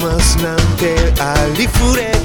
más nante alifure.